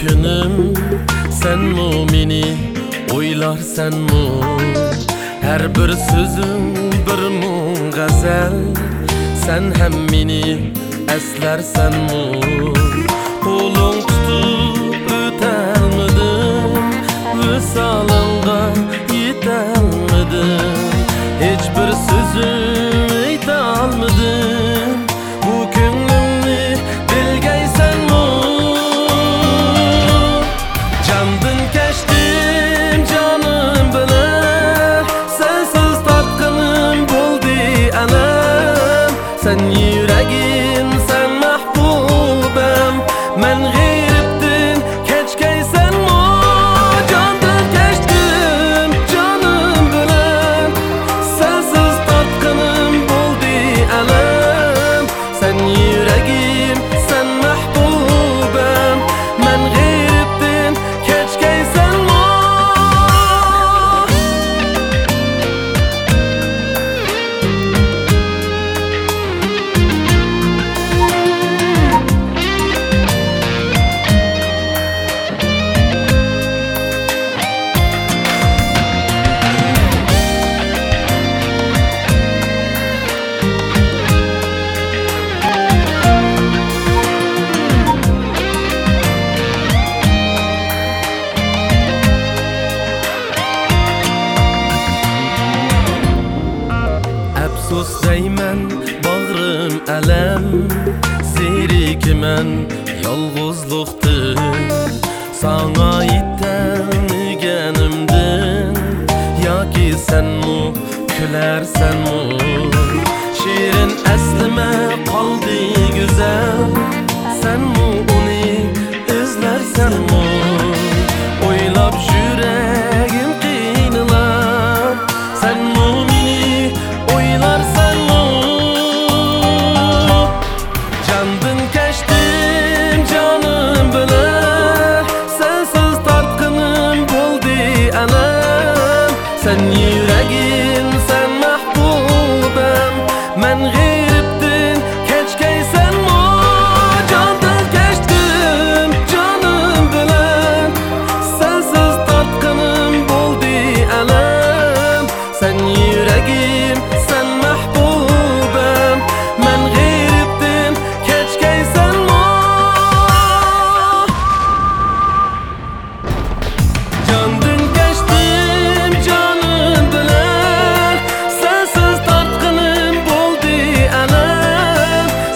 Günüm Sen mu meni oylarsan mu Her bir sözün bir mu gazel. Sen hem meni eslersen mu Kolun tutup alam Sen Əfsus deymen bağrım ələm Zerikimen yalğızlıqdır Sana yetənigənimdin Yoki sen mu Sen yüreği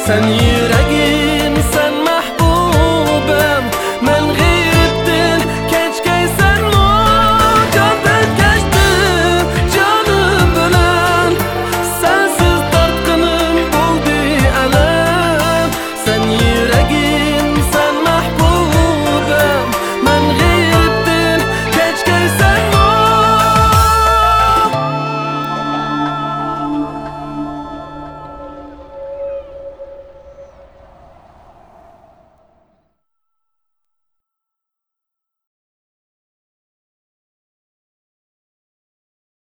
三一。